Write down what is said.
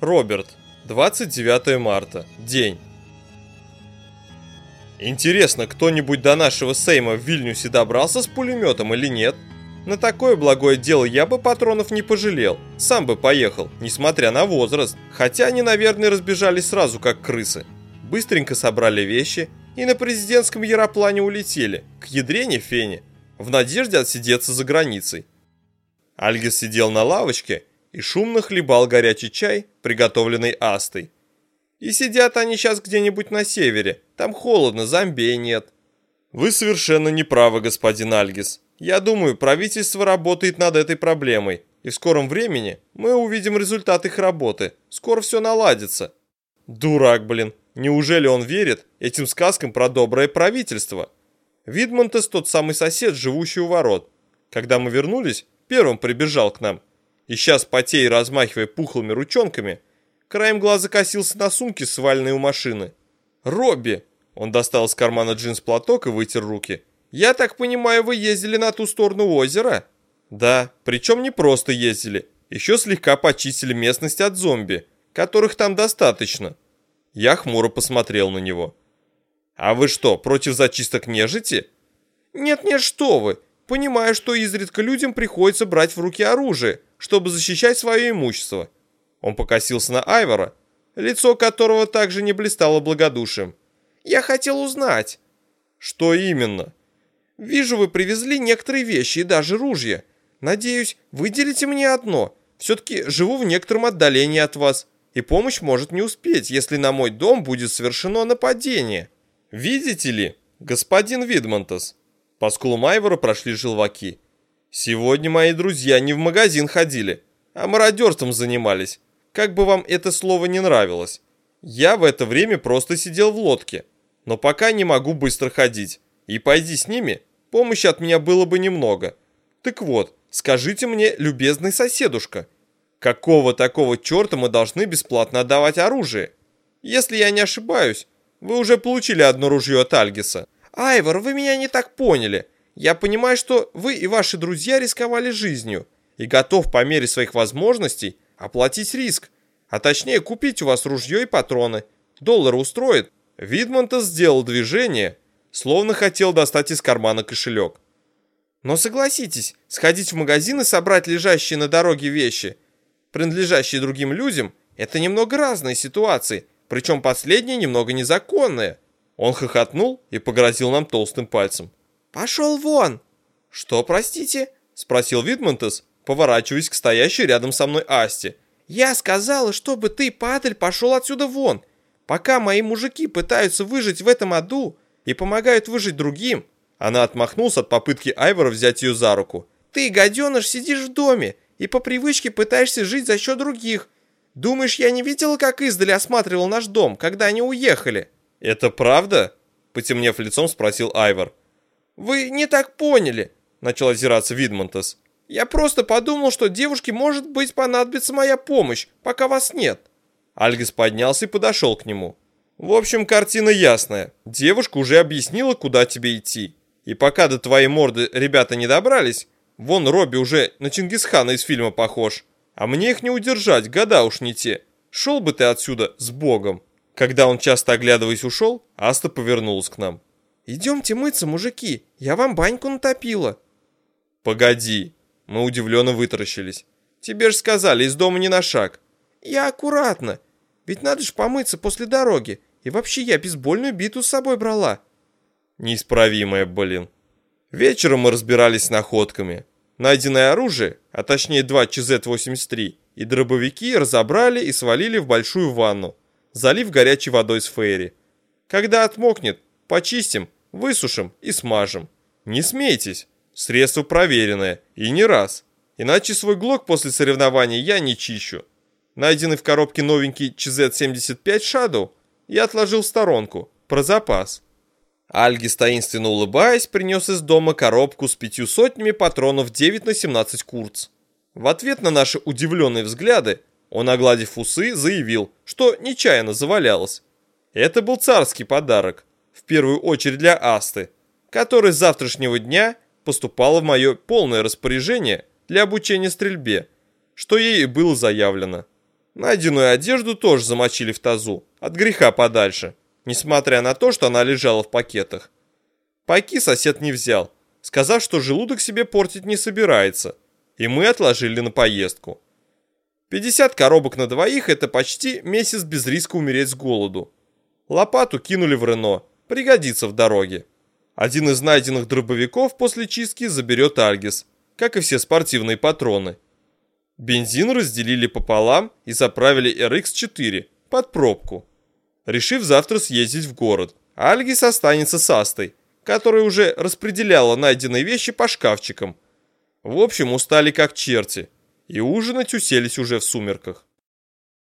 Роберт. 29 марта. День. Интересно, кто-нибудь до нашего Сейма в Вильнюсе добрался с пулеметом или нет? На такое благое дело я бы патронов не пожалел. Сам бы поехал, несмотря на возраст. Хотя они, наверное, разбежались сразу, как крысы. Быстренько собрали вещи и на президентском яроплане улетели, к ядрене фене, в надежде отсидеться за границей. Альгис сидел на лавочке и шумно хлебал горячий чай, приготовленный Астой. И сидят они сейчас где-нибудь на севере, там холодно, зомбей нет. Вы совершенно не правы, господин Альгис. Я думаю, правительство работает над этой проблемой, и в скором времени мы увидим результат их работы. Скоро все наладится. Дурак, блин. Неужели он верит этим сказкам про доброе правительство? Видмонтес тот самый сосед, живущий у ворот. Когда мы вернулись, первым прибежал к нам. И сейчас, потея и размахивая пухлыми ручонками, краем глаза косился на сумке, сваленной у машины. «Робби!» Он достал из кармана джинс платок и вытер руки. «Я так понимаю, вы ездили на ту сторону озера?» «Да, причем не просто ездили. Еще слегка почистили местность от зомби, которых там достаточно». Я хмуро посмотрел на него. «А вы что, против зачисток нежити?» «Нет-нет, что вы! Понимаю, что изредка людям приходится брать в руки оружие, чтобы защищать свое имущество». Он покосился на Айвора, лицо которого также не блистало благодушием. «Я хотел узнать». «Что именно?» «Вижу, вы привезли некоторые вещи и даже ружья. Надеюсь, выделите мне одно. Все-таки живу в некотором отдалении от вас, и помощь может не успеть, если на мой дом будет совершено нападение. Видите ли, господин Видмонтес?» По скулам Айвора прошли желваки. «Сегодня мои друзья не в магазин ходили, а мародерством занимались. Как бы вам это слово не нравилось. Я в это время просто сидел в лодке, но пока не могу быстро ходить. И пойди с ними, помощи от меня было бы немного. Так вот, скажите мне, любезный соседушка, какого такого черта мы должны бесплатно отдавать оружие? Если я не ошибаюсь, вы уже получили одно ружье от Альгиса. Айвор, вы меня не так поняли. Я понимаю, что вы и ваши друзья рисковали жизнью и готов по мере своих возможностей оплатить риск, а точнее купить у вас ружье и патроны. Доллар устроит. Видмонта сделал движение, словно хотел достать из кармана кошелек. Но согласитесь, сходить в магазин и собрать лежащие на дороге вещи, принадлежащие другим людям, это немного разные ситуации, причем последние немного незаконные. Он хохотнул и погрозил нам толстым пальцем. «Пошел вон!» «Что, простите?» – спросил Видмонтес, поворачиваясь к стоящей рядом со мной Асте. «Я сказала, чтобы ты, падаль, пошел отсюда вон. Пока мои мужики пытаются выжить в этом аду, и помогают выжить другим. Она отмахнулась от попытки Айвора взять ее за руку. Ты, гаденыш, сидишь в доме и по привычке пытаешься жить за счет других. Думаешь, я не видела, как издали осматривал наш дом, когда они уехали? Это правда? Потемнев лицом, спросил Айвор. Вы не так поняли, начал озираться Видмонтес. Я просто подумал, что девушке, может быть, понадобится моя помощь, пока вас нет. Альгис поднялся и подошел к нему. В общем, картина ясная. Девушка уже объяснила, куда тебе идти. И пока до твоей морды ребята не добрались, вон Робби уже на Чингисхана из фильма похож. А мне их не удержать, года уж не те. Шел бы ты отсюда с Богом. Когда он часто оглядываясь ушел, Аста повернулась к нам. «Идемте мыться, мужики, я вам баньку натопила». «Погоди», мы удивленно вытаращились. «Тебе ж сказали, из дома не на шаг». «Я аккуратно, ведь надо ж помыться после дороги. И вообще я бейсбольную биту с собой брала. Неисправимая, блин. Вечером мы разбирались с находками. Найденное оружие, а точнее два ЧЗ-83 и дробовики разобрали и свалили в большую ванну, залив горячей водой с фейри. Когда отмокнет, почистим, высушим и смажем. Не смейтесь, средство проверенное, и не раз. Иначе свой глок после соревнований я не чищу. Найденный в коробке новенький ЧЗ-75 Shadow я отложил в сторонку, про запас. Альгис, таинственно улыбаясь, принес из дома коробку с пятью сотнями патронов 9 на 17 Курц. В ответ на наши удивленные взгляды, он, огладив усы, заявил, что нечаянно завалялось. Это был царский подарок, в первую очередь для Асты, который с завтрашнего дня поступала в мое полное распоряжение для обучения стрельбе, что ей было заявлено. Найденную одежду тоже замочили в тазу, от греха подальше, несмотря на то, что она лежала в пакетах. Пайки сосед не взял, сказав, что желудок себе портить не собирается, и мы отложили на поездку. 50 коробок на двоих – это почти месяц без риска умереть с голоду. Лопату кинули в Рено, пригодится в дороге. Один из найденных дробовиков после чистки заберет Альгис, как и все спортивные патроны. Бензин разделили пополам и заправили RX-4 под пробку, решив завтра съездить в город. Альгис останется с Астой, которая уже распределяла найденные вещи по шкафчикам. В общем, устали как черти, и ужинать уселись уже в сумерках.